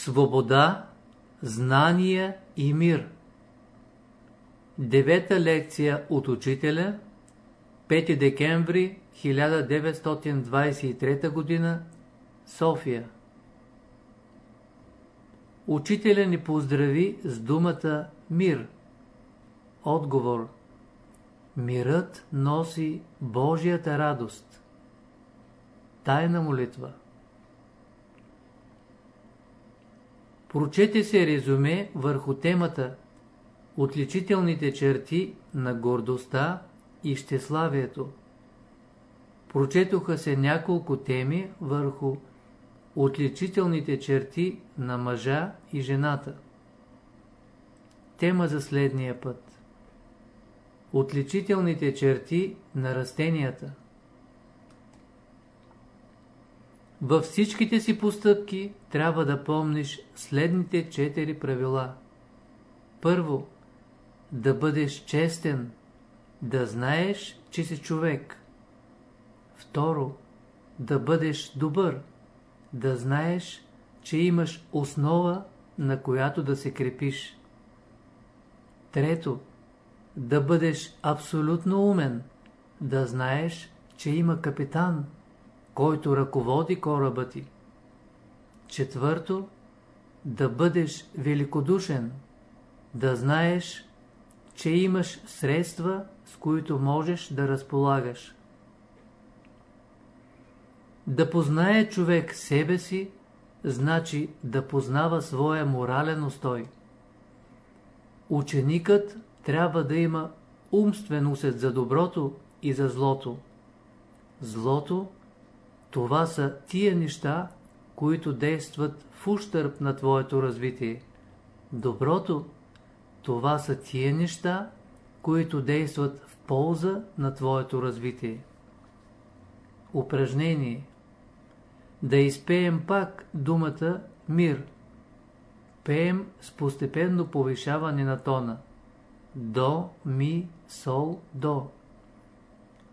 Свобода, знание и мир. Девета лекция от учителя, 5 декември 1923 г. София. Учителя ни поздрави с думата мир. Отговор. Мирът носи Божията радост. Тайна молитва. Прочете се резюме върху темата Отличителните черти на гордостта и щеславието. Прочетоха се няколко теми върху отличителните черти на мъжа и жената. Тема за следния път. Отличителните черти на растенията. Във всичките си постъпки трябва да помниш следните четири правила. Първо, да бъдеш честен, да знаеш, че си човек. Второ, да бъдеш добър, да знаеш, че имаш основа, на която да се крепиш. Трето, да бъдеш абсолютно умен, да знаеш, че има капитан, който ръководи кораба ти. Четвърто, да бъдеш великодушен, да знаеш, че имаш средства, с които можеш да разполагаш. Да познае човек себе си, значи да познава своя морален устой. Ученикът трябва да има умствен усет за доброто и за злото. Злото това са тия неща, които действат в ущърп на твоето развитие. Доброто, това са тия неща, които действат в полза на твоето развитие. Упражнение Да изпеем пак думата мир. Пеем с постепенно повишаване на тона. До, ми, сол, до.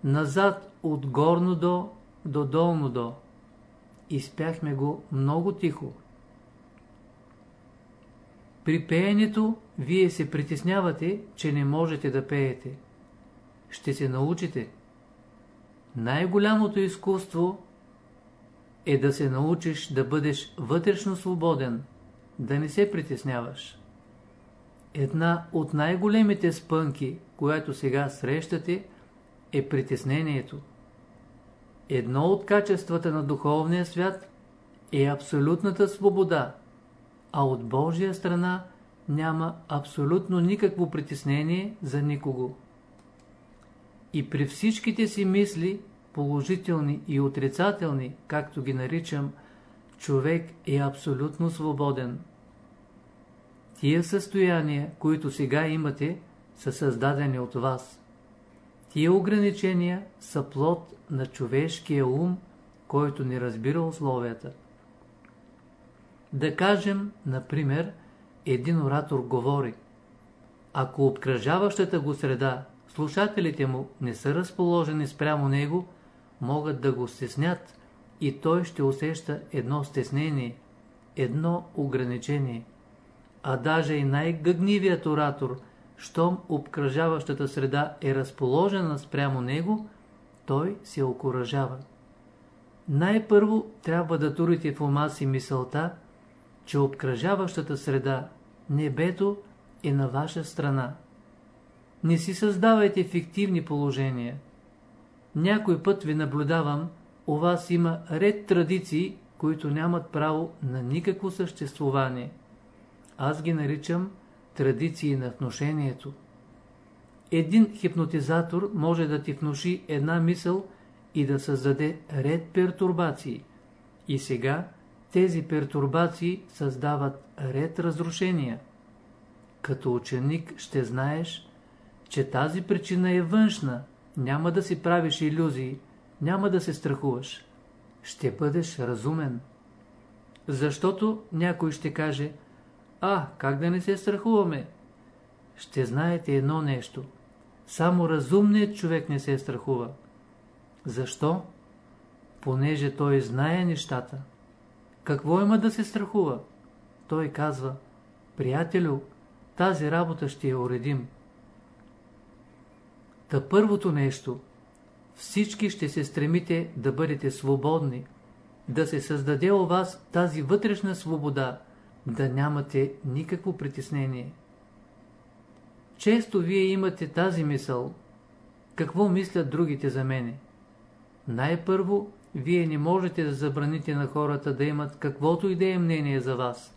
Назад от горно до до долно до. Изпяхме го много тихо. При пеенето вие се притеснявате, че не можете да пеете. Ще се научите. Най-голямото изкуство е да се научиш да бъдеш вътрешно свободен, да не се притесняваш. Една от най-големите спънки, която сега срещате, е притеснението. Едно от качествата на духовния свят е абсолютната свобода, а от Божия страна няма абсолютно никакво притеснение за никого. И при всичките си мисли, положителни и отрицателни, както ги наричам, човек е абсолютно свободен. Тия състояния, които сега имате, са създадени от вас. Тия ограничения са плод на човешкия ум, който не разбира условията. Да кажем, например, един оратор говори. Ако обкръжаващата го среда, слушателите му не са разположени спрямо него, могат да го стеснят и той ще усеща едно стеснение, едно ограничение. А даже и най-гъгнивият оратор, щом обкръжаващата среда е разположена спрямо него, той се окоръжава. Най-първо трябва да турите в ума си мисълта, че обкръжаващата среда, небето, е на ваша страна. Не си създавайте фиктивни положения. Някой път ви наблюдавам, у вас има ред традиции, които нямат право на никакво съществуване. Аз ги наричам традиции на вношението. Един хипнотизатор може да ти внуши една мисъл и да създаде ред пертурбации. И сега тези пертурбации създават ред разрушения. Като ученик ще знаеш, че тази причина е външна, няма да си правиш иллюзии, няма да се страхуваш. Ще бъдеш разумен. Защото някой ще каже, а, как да не се страхуваме? Ще знаете едно нещо – само разумният човек не се страхува. Защо? Понеже той знае нещата. Какво има да се страхува? той казва, приятелю, тази работа ще я уредим. Та първото нещо, всички ще се стремите да бъдете свободни, да се създаде у вас тази вътрешна свобода, да нямате никакво притеснение. Често вие имате тази мисъл, какво мислят другите за мене. Най-първо, вие не можете да забраните на хората да имат каквото и да е мнение за вас.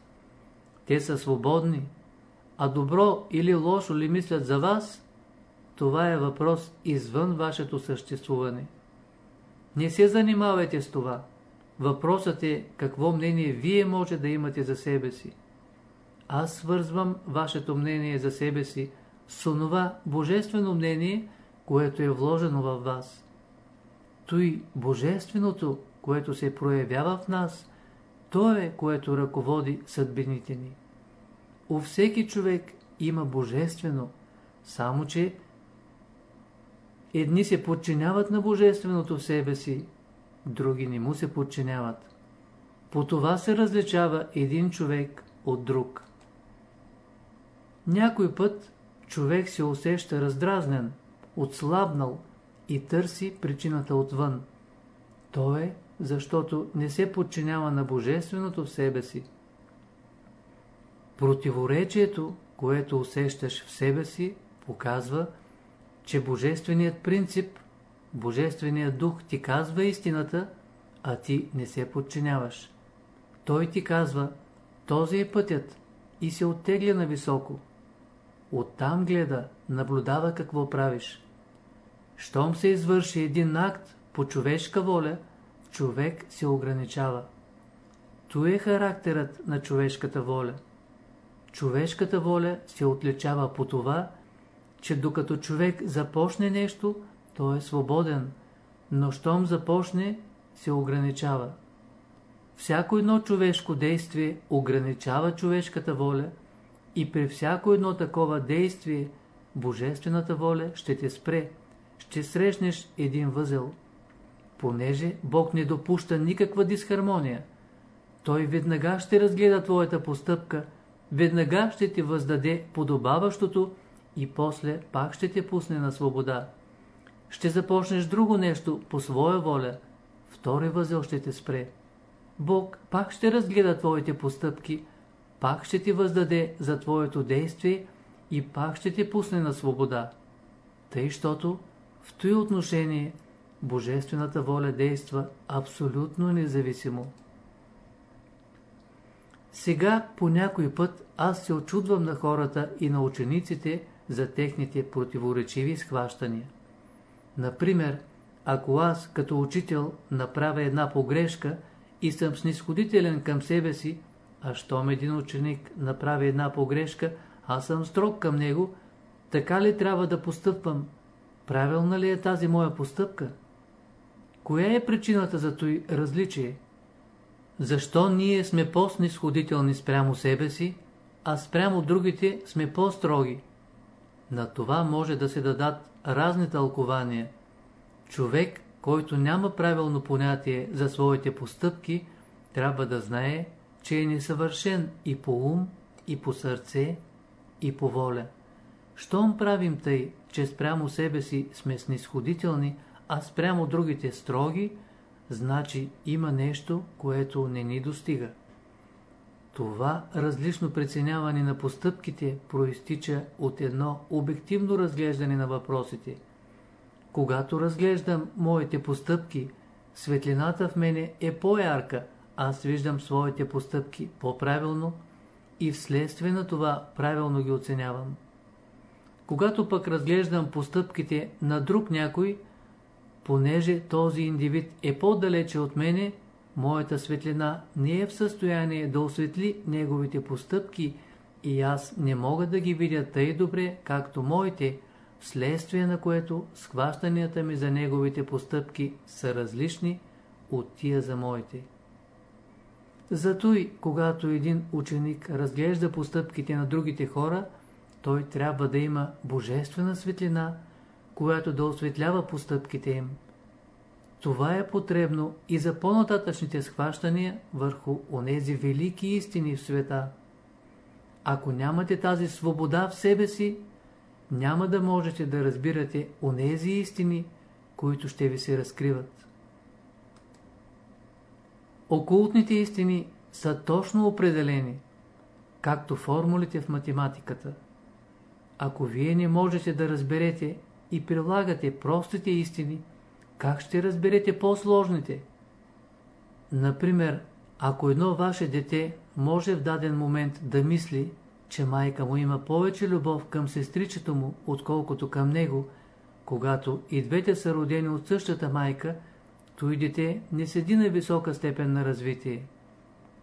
Те са свободни, а добро или лошо ли мислят за вас, това е въпрос извън вашето съществуване. Не се занимавайте с това. Въпросът е какво мнение вие може да имате за себе си. Аз свързвам вашето мнение за себе си с онова божествено мнение, което е вложено във вас. Той божественото, което се проявява в нас, то е, което ръководи съдбините ни. У всеки човек има божествено, само че едни се подчиняват на божественото в себе си, други не му се подчиняват. По това се различава един човек от друг. Някой път човек се усеща раздразнен, отслабнал и търси причината отвън. То е, защото не се подчинява на Божественото в себе си. Противоречието, което усещаш в себе си, показва, че Божественият принцип, Божественият дух ти казва истината, а ти не се подчиняваш. Той ти казва, този е пътят и се оттегля на високо. Оттам гледа, наблюдава какво правиш. Щом се извърши един акт по човешка воля, човек се ограничава. То е характерът на човешката воля. Човешката воля се отличава по това, че докато човек започне нещо, той е свободен, но щом започне, се ограничава. Всяко едно човешко действие ограничава човешката воля и при всяко едно такова действие Божествената воля ще те спре, ще срещнеш един възел. Понеже Бог не допуща никаква дисхармония, Той веднага ще разгледа твоята постъпка, веднага ще ти въздаде подобаващото и после пак ще те пусне на свобода. Ще започнеш друго нещо по своя воля, втори възел ще те спре. Бог пак ще разгледа твоите постъпки, пак ще ти въздаде за твоето действие и пак ще те пусне на свобода. Тъй, щото в този отношение Божествената воля действа абсолютно независимо. Сега по някой път аз се очудвам на хората и на учениците за техните противоречиви схващания. Например, ако аз като учител направя една погрешка и съм снисходителен към себе си, а щом един ученик направи една погрешка, аз съм строг към него, така ли трябва да постъпвам? Правилна ли е тази моя постъпка? Коя е причината за той различие? Защо ние сме по-снисходителни спрямо себе си, а спрямо другите сме по-строги? На това може да се дадат разни тълкования. Човек, който няма правилно понятие за своите постъпки, трябва да знае, че е несъвършен и по ум, и по сърце, и по воля. Щом правим тъй, че спрямо себе си сме снисходителни, а спрямо другите строги, значи има нещо, което не ни достига. Това различно преценяване на постъпките проистича от едно обективно разглеждане на въпросите. Когато разглеждам моите постъпки, светлината в мене е по-ярка, аз виждам своите постъпки по-правилно и вследствие на това правилно ги оценявам. Когато пък разглеждам постъпките на друг някой, понеже този индивид е по-далече от мене, моята светлина не е в състояние да осветли неговите постъпки и аз не мога да ги видя тъй добре, както моите, вследствие на което схващанията ми за неговите постъпки са различни от тия за моите. Зато и когато един ученик разглежда постъпките на другите хора, той трябва да има божествена светлина, която да осветлява постъпките им. Това е потребно и за по-нататъчните схващания върху онези велики истини в света – ако нямате тази свобода в себе си, няма да можете да разбирате онези истини, които ще ви се разкриват. Окултните истини са точно определени, както формулите в математиката. Ако вие не можете да разберете и прилагате простите истини, как ще разберете по-сложните? Например, ако едно ваше дете може в даден момент да мисли, че майка му има повече любов към сестричето му, отколкото към него, когато и двете са родени от същата майка, той дете не седи на висока степен на развитие.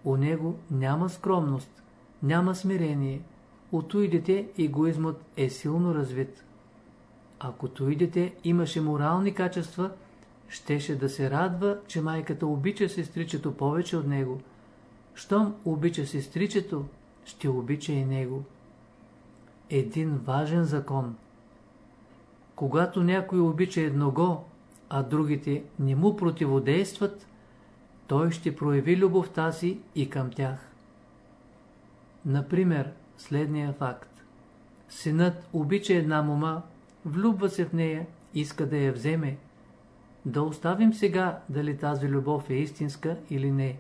У него няма скромност, няма смирение. У той дете егоизмът е силно развит. Ако той дете имаше морални качества, щеше да се радва, че майката обича сестричето повече от него. Щом обича сестричето, ще обича и него. Един важен закон. Когато някой обича едного, а другите не му противодействат, той ще прояви любовта си и към тях. Например, следния факт. Синът обича една мома, влюбва се в нея, иска да я вземе. Да оставим сега дали тази любов е истинска или не.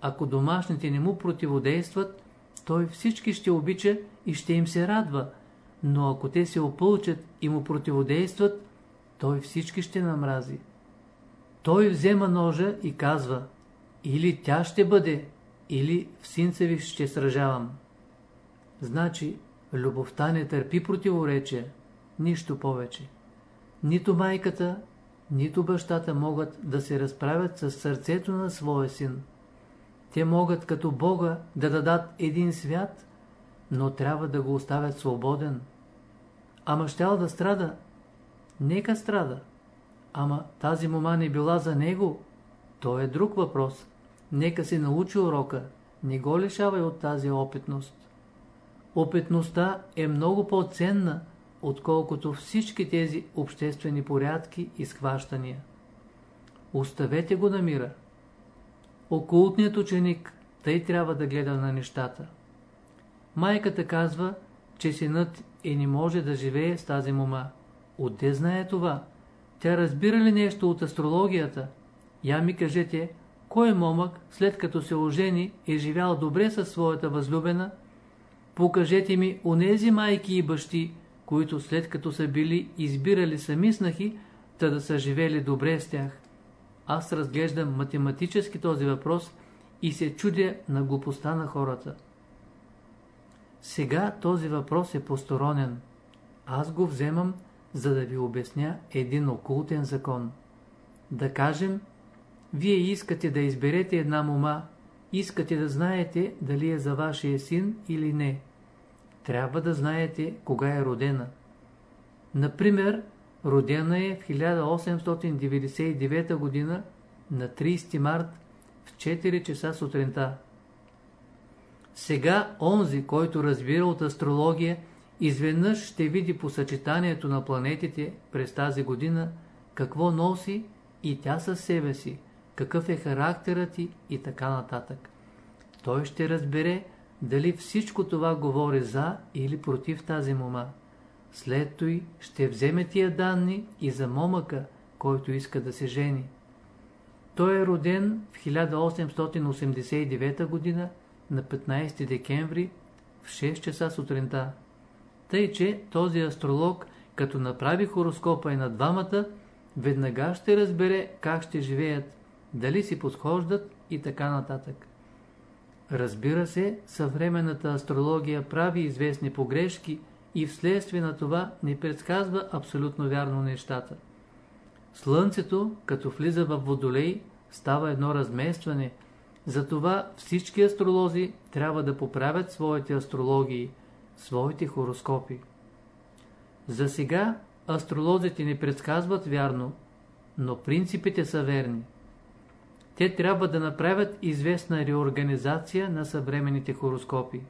Ако домашните не му противодействат, той всички ще обича и ще им се радва, но ако те се опълчат и му противодействат, той всички ще намрази. Той взема ножа и казва, или тя ще бъде, или в синца ви ще сражавам. Значи, любовта не търпи противоречия, нищо повече. Нито майката, нито бащата могат да се разправят с сърцето на своя син. Те могат като Бога да дадат един свят, но трябва да го оставят свободен. Ама щял да страда. Нека страда. Ама тази мома не била за него. То е друг въпрос. Нека се научи урока. Не го лишавай от тази опитност. Опитността е много по-ценна, отколкото всички тези обществени порядки и схващания. Оставете го на мира. Окултният ученик тъй трябва да гледа на нещата. Майката казва, че синът и не може да живее с тази мома. Отде знае това? Тя разбира ли нещо от астрологията? Я ми кажете, кой момък, след като се ожени, е живял добре със своята възлюбена? Покажете ми онези майки и бащи, които след като са били избирали сами снахи, та да са живели добре с тях. Аз разглеждам математически този въпрос и се чудя на глупостта на хората. Сега този въпрос е посторонен. Аз го вземам, за да ви обясня един окултен закон. Да кажем, вие искате да изберете една мома, искате да знаете дали е за вашия син или не. Трябва да знаете кога е родена. Например, Родена е в 1899 година на 30 март в 4 часа сутринта. Сега онзи, който разбира от астрология, изведнъж ще види по съчетанието на планетите през тази година какво носи и тя със себе си, какъв е характерът ти и така нататък. Той ще разбере дали всичко това говори за или против тази мома. След той ще вземе тия данни и за момъка, който иска да се жени. Той е роден в 1889 г. на 15 декември в 6 часа сутринта. Тъй, че този астролог, като направи хороскопа и на двамата, веднага ще разбере как ще живеят, дали си подхождат и така нататък. Разбира се, съвременната астрология прави известни погрешки и вследствие на това не предсказва абсолютно вярно нещата. Слънцето, като влиза в водолей, става едно разместване, затова всички астролози трябва да поправят своите астрологии, своите хороскопи. За сега астролозите не предсказват вярно, но принципите са верни. Те трябва да направят известна реорганизация на съвременните хороскопи.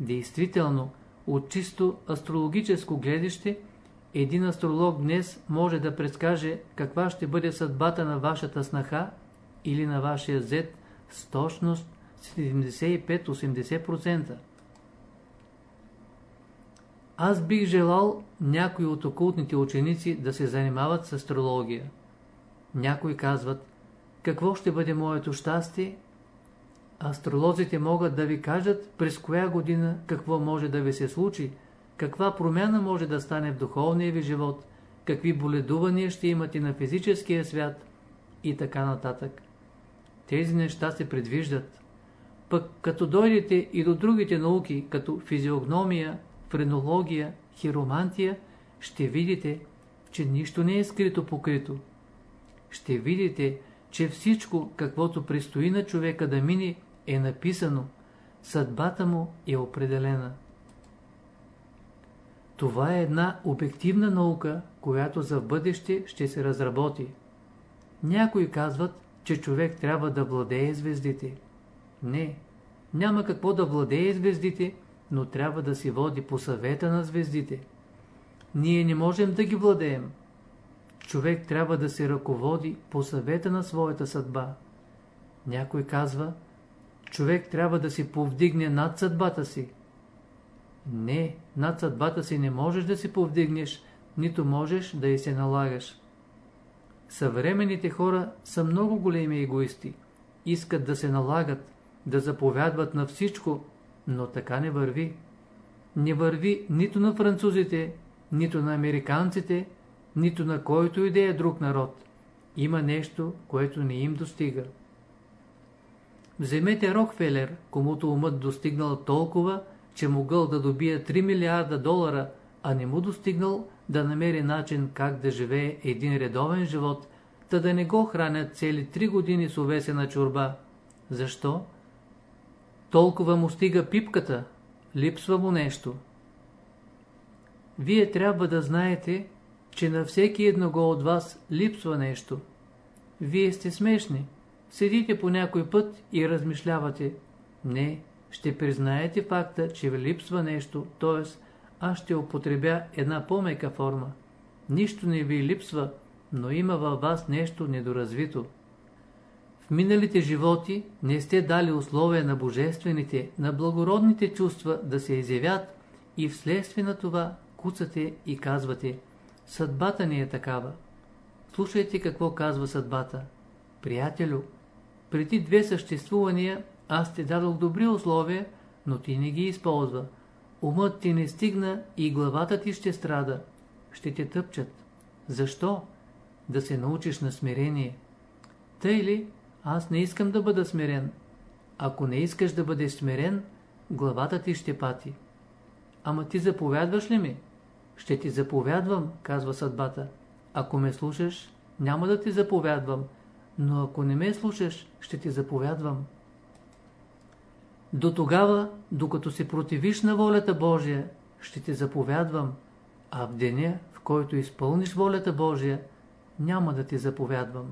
Действително, от чисто астрологическо гледаще, един астролог днес може да предскаже каква ще бъде съдбата на вашата снаха или на вашия зет с точност 75-80%. Аз бих желал някои от окултните ученици да се занимават с астрология. Някои казват, какво ще бъде моето щастие? Астролозите могат да ви кажат през коя година какво може да ви се случи, каква промяна може да стане в духовния ви живот, какви боледувания ще имате на физическия свят и така нататък. Тези неща се предвиждат. Пък като дойдете и до другите науки, като физиогномия, френология, хиромантия, ще видите, че нищо не е скрито покрито. Ще видите, че всичко, каквото предстои на човека да мине, е написано, съдбата му е определена. Това е една обективна наука, която за бъдеще ще се разработи. Някои казват, че човек трябва да владее звездите. Не, няма какво да владее звездите, но трябва да си води по съвета на звездите. Ние не можем да ги владеем. Човек трябва да се ръководи по съвета на своята съдба. Някой казва, човек трябва да си повдигне над съдбата си. Не, над съдбата си не можеш да си повдигнеш, нито можеш да и се налагаш. Съвременните хора са много големи егоисти. Искат да се налагат, да заповядват на всичко, но така не върви. Не върви нито на французите, нито на американците, нито на който и да е друг народ. Има нещо, което не им достига. Вземете Рокфелер, комуто умът достигнал толкова, че могъл да добие 3 милиарда долара, а не му достигнал да намери начин как да живее един редовен живот, та да не го хранят цели 3 години с увесена чорба. Защо? Толкова му стига пипката, липсва му нещо. Вие трябва да знаете, че на всеки едного от вас липсва нещо. Вие сте смешни. Седите по някой път и размишлявате. Не, ще признаете факта, че ви липсва нещо, т.е. аз ще употребя една по-мека форма. Нищо не ви липсва, но има във вас нещо недоразвито. Миналите животи не сте дали условия на божествените, на благородните чувства да се изявят и вследствие на това куцате и казвате Съдбата ни е такава. Слушайте какво казва съдбата. Приятелю, преди две съществувания аз ти дадох добри условия, но ти не ги използва. Умът ти не стигна и главата ти ще страда. Ще те тъпчат. Защо? Да се научиш на смирение. Тъй ли? Аз не искам да бъда смирен. Ако не искаш да бъдеш смирен, главата ти ще пати. Ама ти заповядваш ли ми? Ще ти заповядвам, казва съдбата. Ако ме слушаш, няма да ти заповядвам, но ако не ме слушаш, ще ти заповядвам. До тогава, докато се противиш на волята Божия, ще ти заповядвам, а в деня, в който изпълниш волята Божия, няма да ти заповядвам.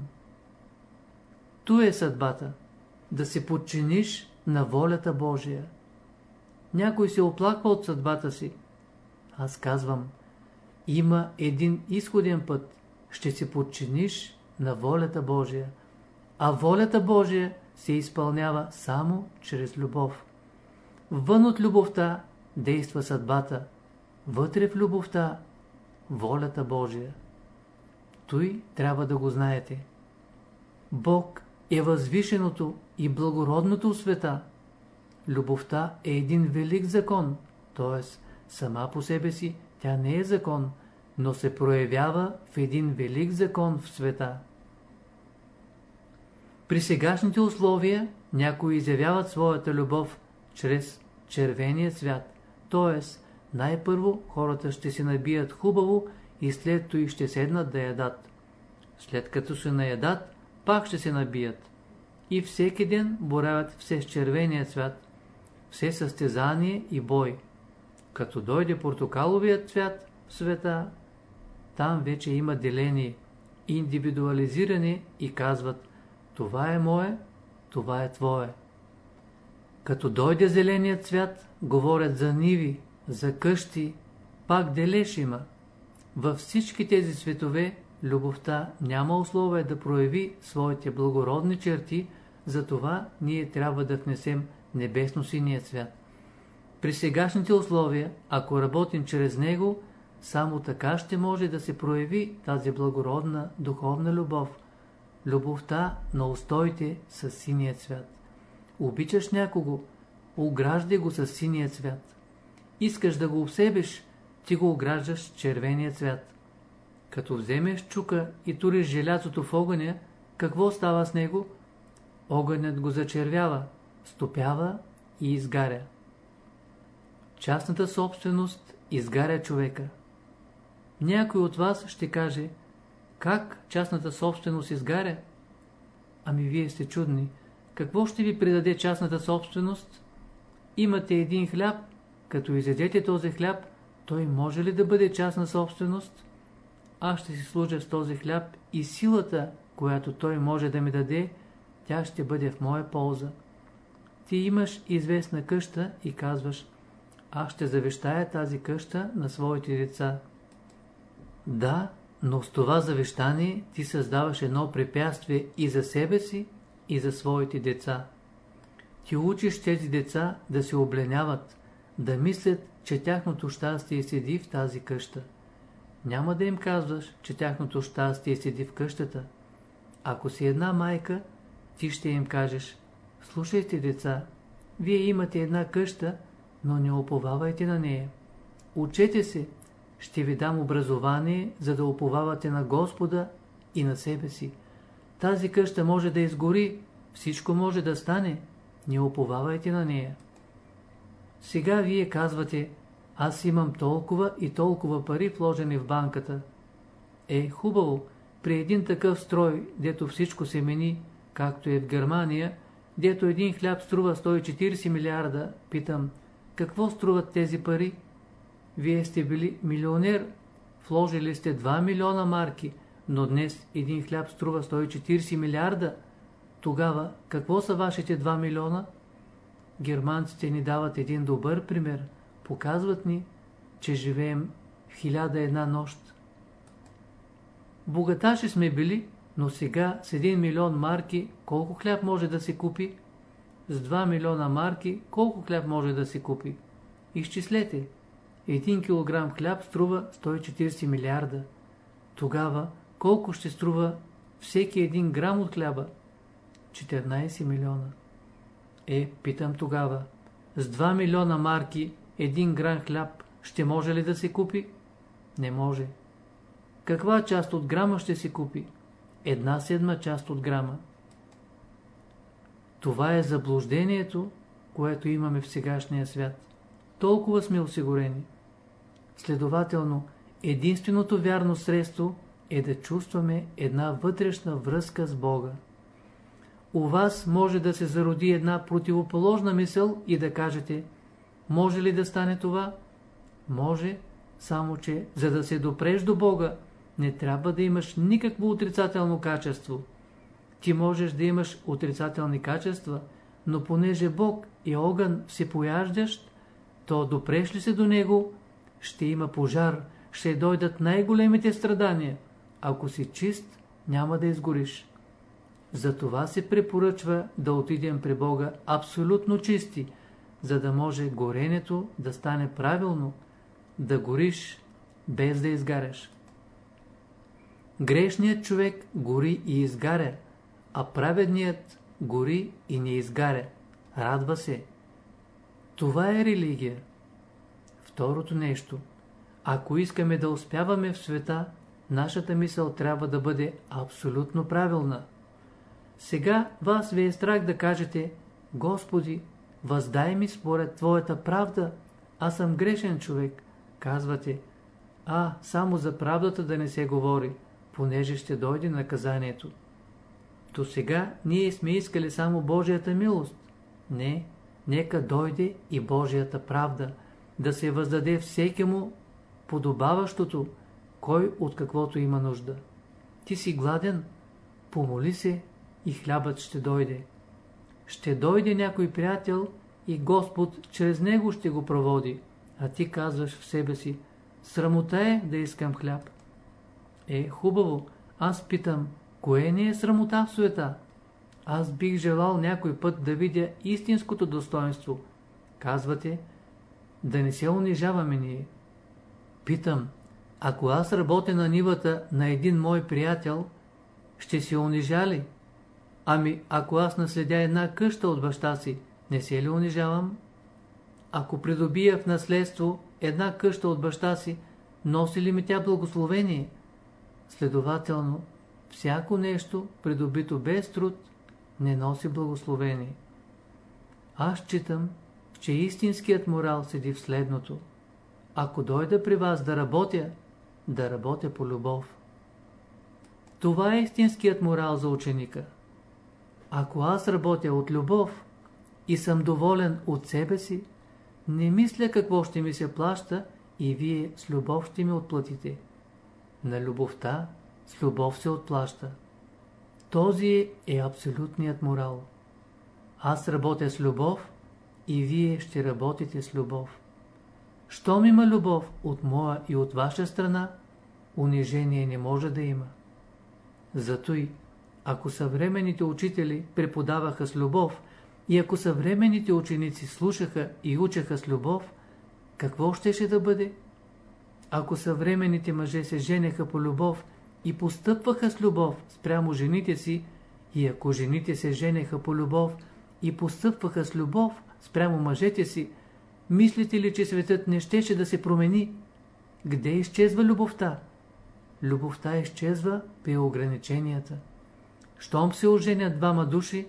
Ту е съдбата, да се подчиниш на волята Божия. Някой се оплаква от съдбата си. Аз казвам, има един изходен път, ще се подчиниш на волята Божия. А волята Божия се изпълнява само чрез любов. Вън от любовта действа съдбата, вътре в любовта волята Божия. Той трябва да го знаете. Бог е възвишеното и благородното в света. Любовта е един велик закон, т.е. сама по себе си тя не е закон, но се проявява в един велик закон в света. При сегашните условия някои изявяват своята любов чрез червения цвят, т.е. най-първо хората ще се набият хубаво и след това ще седнат да ядат. След като се наядат, пак ще се набият. И всеки ден боравят все с червения цвят, все състезание и бой. Като дойде портокаловият цвят в света, там вече има деление, индивидуализиране и казват това е мое, това е твое. Като дойде зеленият цвят, говорят за ниви, за къщи, пак дележ има. Във всички тези светове любовта няма условие да прояви своите благородни черти, затова ние трябва да внесем небесно-синия цвят. При сегашните условия, ако работим чрез него, само така ще може да се прояви тази благородна духовна любов. Любовта на устоите с синия цвят. Обичаш някого, ограждай го с синия цвят. Искаш да го обсебиш, ти го ограждаш червения цвят. Като вземеш чука и туриш желязото в огъня, какво става с него? Огънят го зачервява, стопява и изгаря. Частната собственост изгаря човека. Някой от вас ще каже, как частната собственост изгаря? Ами вие сте чудни. Какво ще ви придаде частната собственост? Имате един хляб, като изядете този хляб, той може ли да бъде частна собственост? Аз ще си служа с този хляб и силата, която той може да ми даде, тя ще бъде в моя полза. Ти имаш известна къща и казваш, аз ще завещая тази къща на своите деца. Да, но с това завещание ти създаваш едно препятствие и за себе си, и за своите деца. Ти учиш тези деца да се обленяват, да мислят, че тяхното щастие седи в тази къща. Няма да им казваш, че тяхното щастие седи в къщата. Ако си една майка, ти ще им кажеш, слушайте деца, вие имате една къща, но не оповавайте на нея. Учете се, ще ви дам образование, за да оповавате на Господа и на себе си. Тази къща може да изгори, всичко може да стане, не оповавайте на нея. Сега вие казвате, аз имам толкова и толкова пари вложени в банката. Е, хубаво, при един такъв строй, дето всичко се мени, както е в Германия, дето един хляб струва 140 милиарда, питам, какво струват тези пари? Вие сте били милионер, вложили сте 2 милиона марки, но днес един хляб струва 140 милиарда. Тогава какво са вашите 2 милиона? Германците ни дават един добър пример. Показват ни, че живеем в хиляда една нощ. Богаташи сме били, но сега с 1 милион марки колко хляб може да се купи? С 2 милиона марки колко хляб може да се купи? Изчислете. 1 килограм хляб струва 140 милиарда. Тогава колко ще струва всеки един грам от хляба? 14 милиона. Е, питам тогава, с 2 милиона марки един грам хляб ще може ли да се купи? Не може. Каква част от грама ще се купи? Една седма част от грама. Това е заблуждението, което имаме в сегашния свят. Толкова сме осигурени. Следователно, единственото вярно средство е да чувстваме една вътрешна връзка с Бога. У вас може да се зароди една противоположна мисъл и да кажете, може ли да стане това? Може, само че, за да се допреш до Бога, не трябва да имаш никакво отрицателно качество. Ти можеш да имаш отрицателни качества, но понеже Бог е огън всепояждащ, то допреш ли се до Него, ще има пожар, ще дойдат най-големите страдания. Ако си чист, няма да изгориш. Затова се препоръчва да отидем при Бога абсолютно чисти, за да може горенето да стане правилно, да гориш без да изгаряш. Грешният човек гори и изгаря, а праведният гори и не изгаря. Радва се. Това е религия. Второто нещо. Ако искаме да успяваме в света, нашата мисъл трябва да бъде абсолютно правилна. Сега вас ви е страх да кажете, Господи, въздай ми според Твоята правда, аз съм грешен човек. Казвате, а, само за правдата да не се говори, понеже ще дойде наказанието. До сега ние сме искали само Божията милост. Не, нека дойде и Божията правда, да се въздаде всеки му подобаващото, кой от каквото има нужда. Ти си гладен, помоли се и хлябът ще дойде. Ще дойде някой приятел и Господ чрез него ще го проводи, а ти казваш в себе си, срамота е да искам хляб. Е, хубаво, аз питам, кое не е срамота в света? Аз бих желал някой път да видя истинското достоинство. Казвате, да не се унижаваме ние. Питам, ако аз работя на нивата на един мой приятел, ще се унижа ли? Ами, ако аз наследя една къща от баща си, не се ли унижавам? Ако придобия в наследство една къща от баща си, носи ли ми тя благословение? Следователно, всяко нещо, придобито без труд, не носи благословение. Аз читам, че истинският морал седи в следното. Ако дойда при вас да работя, да работя по любов. Това е истинският морал за ученика. Ако аз работя от любов и съм доволен от себе си, не мисля какво ще ми се плаща и вие с любов ще ми отплатите. На любовта с любов се отплаща. Този е абсолютният морал. Аз работя с любов и вие ще работите с любов. Щом има любов от моя и от ваша страна, унижение не може да има. Зато и, ако съвременните учители преподаваха с любов и ако съвременните ученици слушаха и учаха с любов, какво щеше да бъде? Ако съвременните мъже се женеха по любов и постъпваха с любов спрямо жените си, и ако жените се женеха по любов и постъпваха с любов спрямо мъжете си, мислите ли, че светът не щеше да се промени? Где изчезва любовта? Любовта изчезва при ограниченията. Щом се оженят двама души,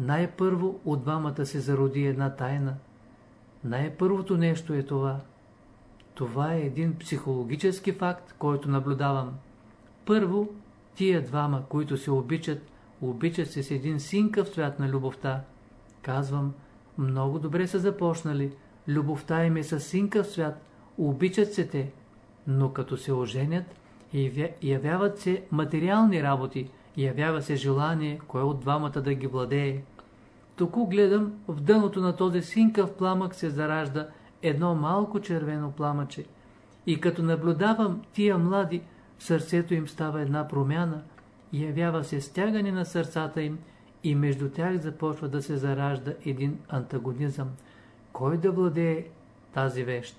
най-първо от двамата се зароди една тайна. Най-първото нещо е това. Това е един психологически факт, който наблюдавам. Първо, тия двама, които се обичат, обичат се с един синкъв цвят на любовта. Казвам, много добре са започнали, любовта им е с синкъв цвят, обичат се те, но като се оженят, явяват се материални работи, явява се желание, кое от двамата да ги владее. Току гледам, в дъното на този синкъв пламък се заражда едно малко червено пламъче. И като наблюдавам тия млади, в сърцето им става една промяна, явява се стягане на сърцата им и между тях започва да се заражда един антагонизъм. Кой да владее тази вещ?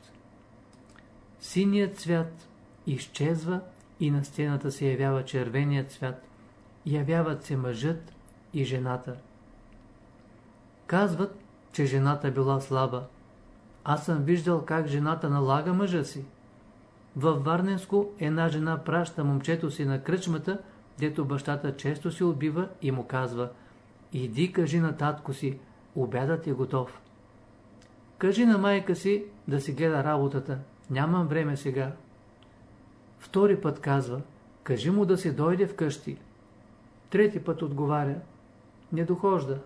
Синият цвят изчезва и на стената се явява червеният цвят. Явяват се мъжът и жената. Казват, че жената била слаба. Аз съм виждал как жената налага мъжа си. Във Варненско една жена праща момчето си на кръчмата, дето бащата често се убива и му казва «Иди кажи на татко си, обядът е готов». Кажи на майка си да си гледа работата, нямам време сега. Втори път казва «Кажи му да се дойде вкъщи». Трети път отговаря «Не дохожда».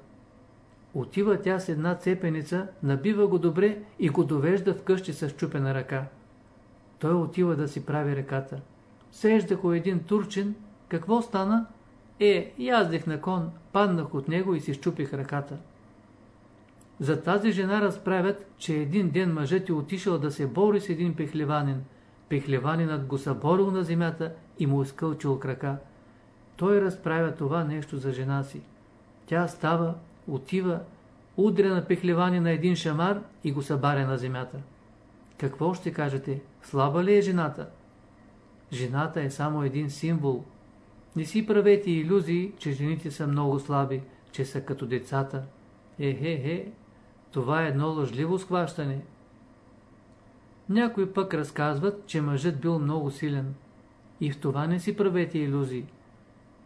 Отива тя с една цепеница, набива го добре и го довежда вкъщи с чупена ръка. Той отива да си прави ръката. Сежда го един турчин. Какво стана? Е, яздех на кон, паднах от него и си щупих ръката. За тази жена разправят, че един ден мъжът е отишъл да се бори с един пехлеванин. Пехлеванинът го съборил на земята и му изкълчил крака. Той разправя това нещо за жена си. Тя става, отива, удря на пехлевани на един шамар и го събаря на земята. Какво ще кажете? Слаба ли е жената? Жената е само един символ. Не си правете иллюзии, че жените са много слаби, че са като децата. Е-хе-хе, това е едно лъжливо схващане. Някои пък разказват, че мъжът бил много силен. И в това не си правете иллюзии.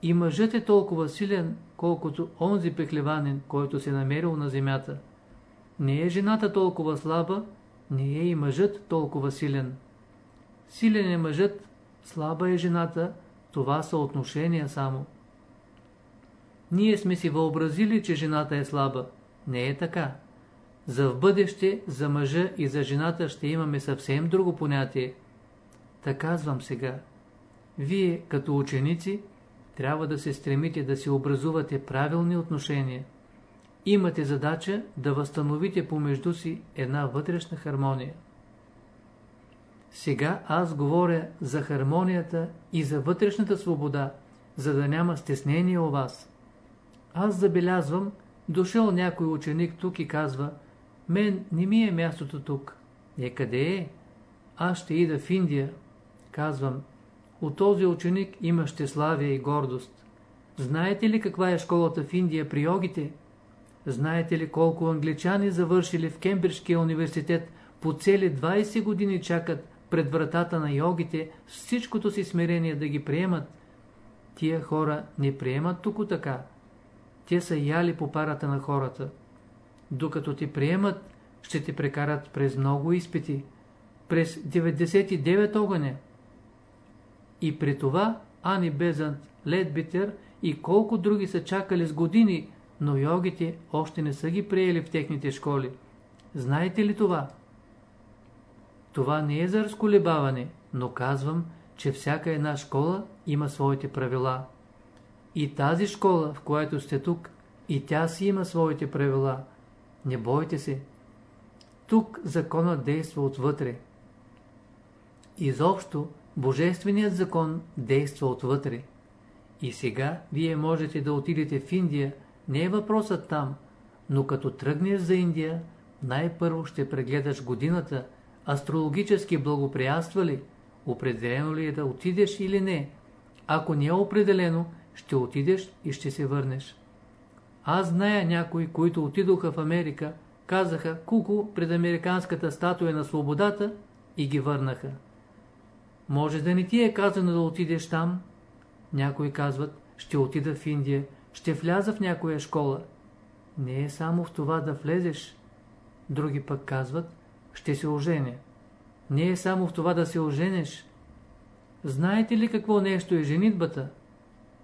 И мъжът е толкова силен, колкото онзи пехлеванин, който се намерил на земята. Не е жената толкова слаба, не е и мъжът толкова силен. Силен е мъжът, слаба е жената, това са отношения само. Ние сме си въобразили, че жената е слаба. Не е така. За в бъдеще, за мъжа и за жената ще имаме съвсем друго понятие. Така казвам сега. Вие, като ученици, трябва да се стремите да се образувате правилни отношения. Имате задача да възстановите помежду си една вътрешна хармония. Сега аз говоря за хармонията и за вътрешната свобода, за да няма стеснение у вас. Аз забелязвам, дошъл някой ученик тук и казва, мен не ми е мястото тук. Е, къде е? Аз ще ида в Индия. Казвам, от този ученик има щеславие и гордост. Знаете ли каква е школата в Индия при йогите? Знаете ли колко англичани завършили в Кембриджския университет по цели 20 години чакат пред вратата на йогите с всичкото си смирение да ги приемат? Тия хора не приемат тук така. Те са яли по парата на хората. Докато ти приемат, ще ти прекарат през много изпити. През 99 огъня. И при това Ани Безант, Ледбитер и колко други са чакали с години, но йогите още не са ги приели в техните школи. Знаете ли това? Това не е за разколебаване, но казвам, че всяка една школа има своите правила. И тази школа, в която сте тук, и тя си има своите правила. Не бойте се. Тук законът действа отвътре. Изобщо, Божественият закон действа отвътре. И сега вие можете да отидете в Индия, не е въпросът там, но като тръгнеш за Индия, най-първо ще прегледаш годината, астрологически благоприятства ли, определено ли е да отидеш или не. Ако не е определено, ще отидеш и ще се върнеш. Аз зная някои, които отидоха в Америка, казаха куку пред американската статуя на свободата и ги върнаха. Може да не ти е казано да отидеш там. Някои казват, ще отида в Индия, ще вляза в някоя школа. Не е само в това да влезеш. Други пък казват, ще се оженя. Не е само в това да се оженеш. Знаете ли какво нещо е женитбата?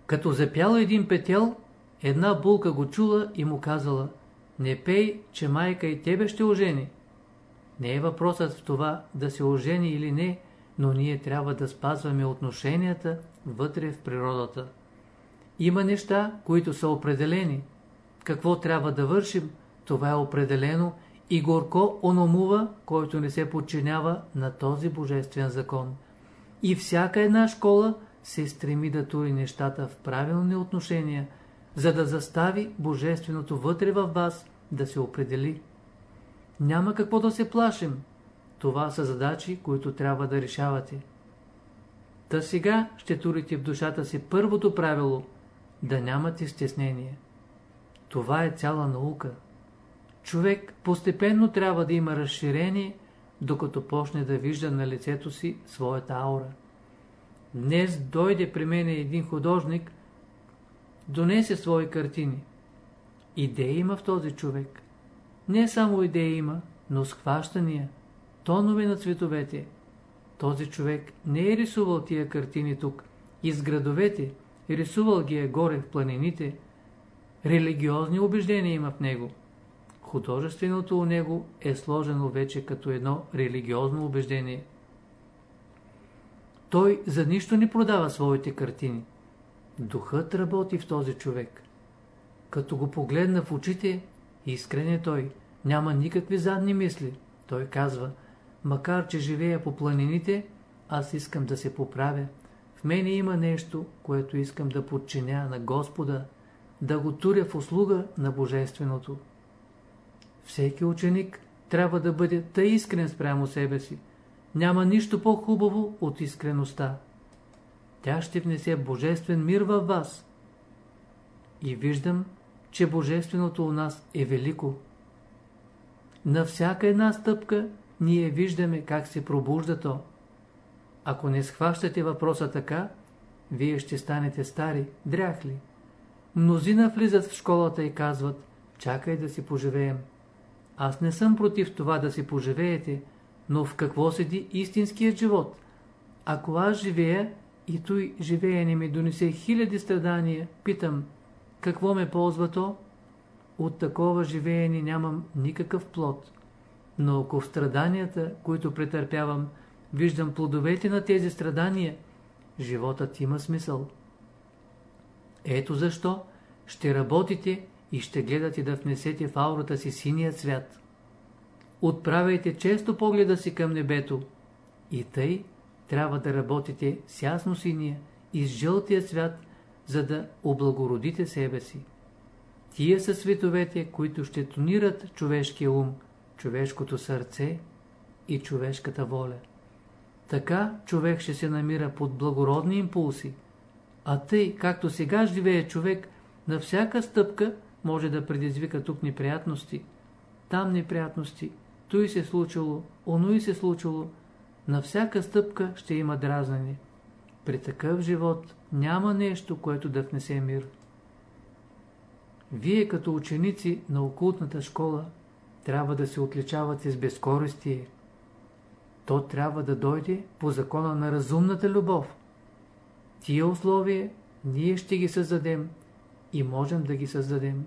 Като запял един петел, една булка го чула и му казала, не пей, че майка и тебе ще ожени. Не е въпросът в това да се ожени или не, но ние трябва да спазваме отношенията вътре в природата. Има неща, които са определени. Какво трябва да вършим, това е определено и горко ономува, който не се подчинява на този божествен закон. И всяка една школа се стреми да тури нещата в правилни отношения, за да застави божественото вътре в вас да се определи. Няма какво да се плашим. Това са задачи, които трябва да решавате. Та сега ще турите в душата си първото правило – да нямате стеснение. Това е цяла наука. Човек постепенно трябва да има разширение, докато почне да вижда на лицето си своята аура. Днес дойде при мене един художник, донесе свои картини. Идея има в този човек. Не само идея има, но схващания, тонове на цветовете. Този човек не е рисувал тия картини тук, из градовете, рисувал ги е горе в планините. Религиозни убеждения има в него. Художественото у него е сложено вече като едно религиозно убеждение. Той за нищо не продава своите картини. Духът работи в този човек. Като го погледна в очите, искрен е той, няма никакви задни мисли. Той казва, макар че живея по планините, аз искам да се поправя. В мене има нещо, което искам да подчиня на Господа, да го туря в услуга на Божественото. Всеки ученик трябва да бъде тъй искрен спрямо себе си. Няма нищо по-хубаво от искреността. Тя ще внесе божествен мир във вас. И виждам, че божественото у нас е велико. На всяка една стъпка ние виждаме как се пробужда то. Ако не схващате въпроса така, вие ще станете стари, дряхли. Мнозина влизат в школата и казват, чакай да си поживеем. Аз не съм против това да си поживеете, но в какво седи истинският живот? Ако аз живея и той живеене ми донесе хиляди страдания, питам, какво ме ползва то? От такова живеене нямам никакъв плод. Но ако в страданията, които претърпявам, виждам плодовете на тези страдания, животът има смисъл. Ето защо ще работите и ще гледате да внесете в аурата си синия цвят. Отправяйте често погледа си към небето и тъй трябва да работите с ясно синия и с жълтия цвят, за да облагородите себе си. Тия са световете, които ще тонират човешкия ум, човешкото сърце и човешката воля. Така човек ще се намира под благородни импулси, а тъй, както сега живее човек, на всяка стъпка може да предизвика тук неприятности, там неприятности, той се случило, оно и се случило, на всяка стъпка ще има дразнане. При такъв живот няма нещо, което да внесе мир. Вие като ученици на окултната школа трябва да се отличавате с безкористие. То трябва да дойде по закона на разумната любов. Тия условия ние ще ги създадем и можем да ги създадем.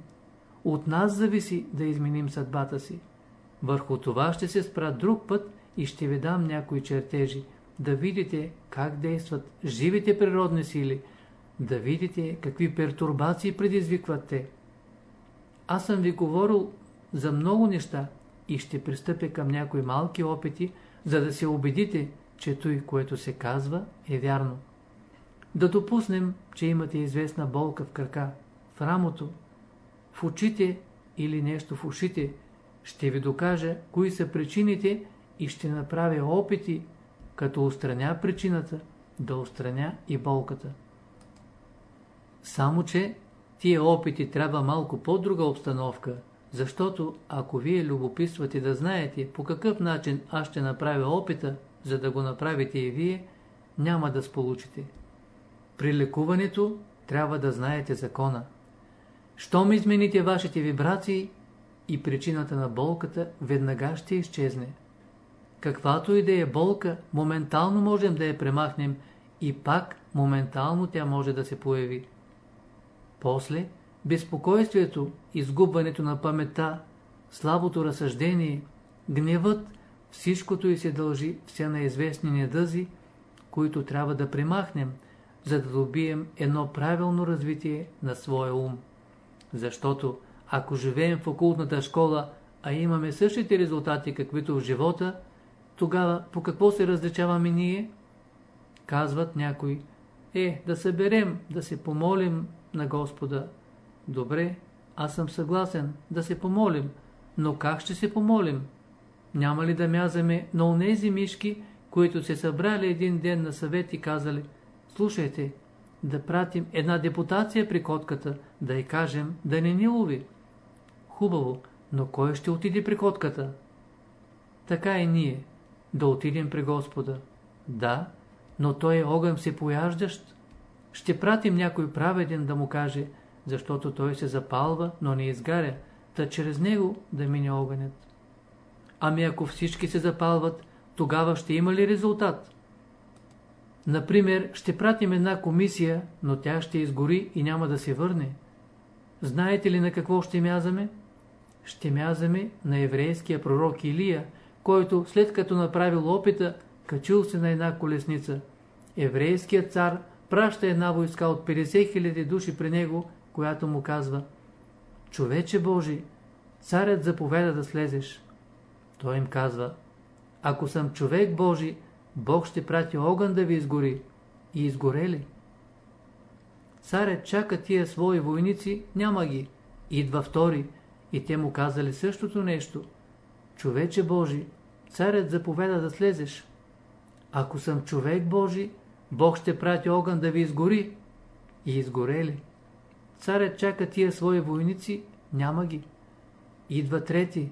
От нас зависи да изменим съдбата си. Върху това ще се спра друг път и ще ви дам някои чертежи, да видите как действат живите природни сили, да видите какви пертурбации предизвикват те. Аз съм ви говорил за много неща и ще пристъпя към някои малки опити, за да се убедите, че той, което се казва, е вярно. Да допуснем, че имате известна болка в крака, в рамото, в очите или нещо в ушите, ще ви докажа кои са причините и ще направя опити, като устраня причината, да устраня и болката. Само, че тия опити трябва малко по-друга обстановка, защото ако вие любопитствате да знаете по какъв начин аз ще направя опита, за да го направите и вие, няма да сполучите. При лекуването трябва да знаете закона. Щом измените вашите вибрации и причината на болката веднага ще изчезне. Каквато и да е болка, моментално можем да я премахнем и пак моментално тя може да се появи. После, безпокойствието, изгубването на памета, слабото разсъждение, гневът, всичкото и се дължи все на известни недъзи, които трябва да премахнем, за да добием едно правилно развитие на своя ум. Защото, ако живеем в окултната школа, а имаме същите резултати, каквито в живота, тогава по какво се различаваме ние? Казват някои, е, да съберем, да се помолим на Господа. Добре, аз съм съгласен да се помолим, но как ще се помолим? Няма ли да мязаме на онези мишки, които се събрали един ден на съвет и казали, слушайте, да пратим една депутация при котката, да й кажем да не ни лови. Хубаво, но кой ще отиде при котката? Така и ние, да отидем при Господа. Да, но той е огън се пояждащ. Ще пратим някой праведен да му каже, защото той се запалва, но не изгаря, та чрез него да мине огънят. Ами ако всички се запалват, тогава ще има ли резултат? Например, ще пратим една комисия, но тя ще изгори и няма да се върне. Знаете ли на какво ще мязаме? Ще мязаме на еврейския пророк Илия, който след като направил опита, качил се на една колесница. Еврейският цар праща една войска от 50 000 души при него, която му казва Човече Божи, царят заповеда да слезеш. Той им казва Ако съм човек Божи, Бог ще прати огън да ви изгори. И изгорели. Царят чака тия свои войници, няма ги. Идва втори и те му казали същото нещо. Човече Божи, царят заповеда да слезеш. Ако съм човек Божи, Бог ще прати огън да ви изгори. И изгорели. Царят чака тия свои войници, няма ги. Идва трети.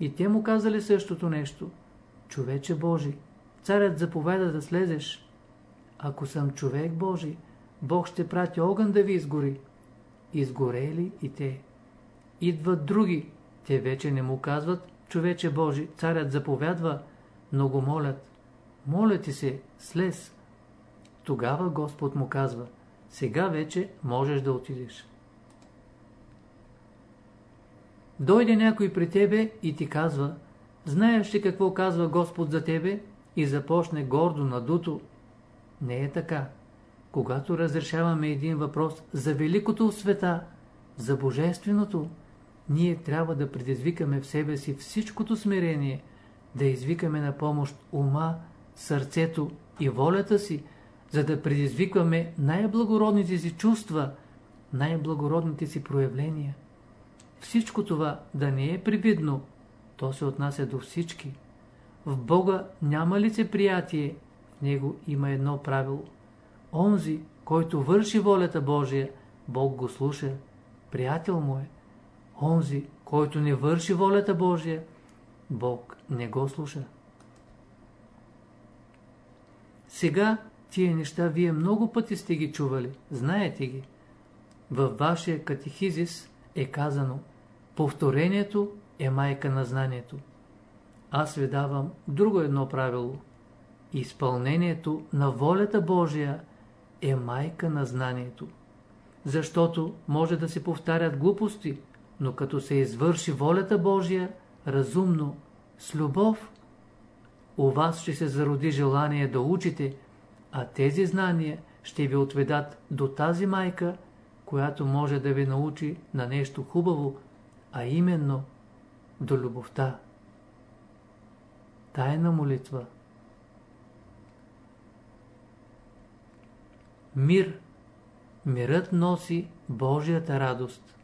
И те му казали същото нещо. Човече Божи, царят заповеда да слезеш. Ако съм човек Божи, Бог ще прати огън да ви изгори. Изгорели и те. Идват други. Те вече не му казват, човече Божи, царят заповядва, но го молят. Моля ти се, слез. Тогава Господ му казва, сега вече можеш да отидеш. Дойде някой при тебе и ти казва, знаеш ли какво казва Господ за тебе? И започне гордо надуто. Не е така. Когато разрешаваме един въпрос за великото в света, за божественото, ние трябва да предизвикаме в себе си всичкото смирение, да извикаме на помощ ума, сърцето и волята си, за да предизвикваме най-благородните си чувства, най-благородните си проявления. Всичко това да не е привидно, то се отнася до всички. в Бога няма лицеприятие, в него има едно правило. Онзи, който върши волята Божия, Бог го слуша, приятел му е. Онзи, който не върши волята Божия, Бог не го слуша. Сега тия неща вие много пъти сте ги чували, знаете ги. Във вашия катехизис е казано Повторението е майка на знанието. Аз ви давам друго едно правило. Изпълнението на волята Божия е майка на знанието. Защото може да се повтарят глупости, но като се извърши волята Божия, разумно, с любов, у вас ще се зароди желание да учите, а тези знания ще ви отведат до тази майка, която може да ви научи на нещо хубаво, а именно до любовта. Тайна молитва Мир. Мирът носи Божията радост.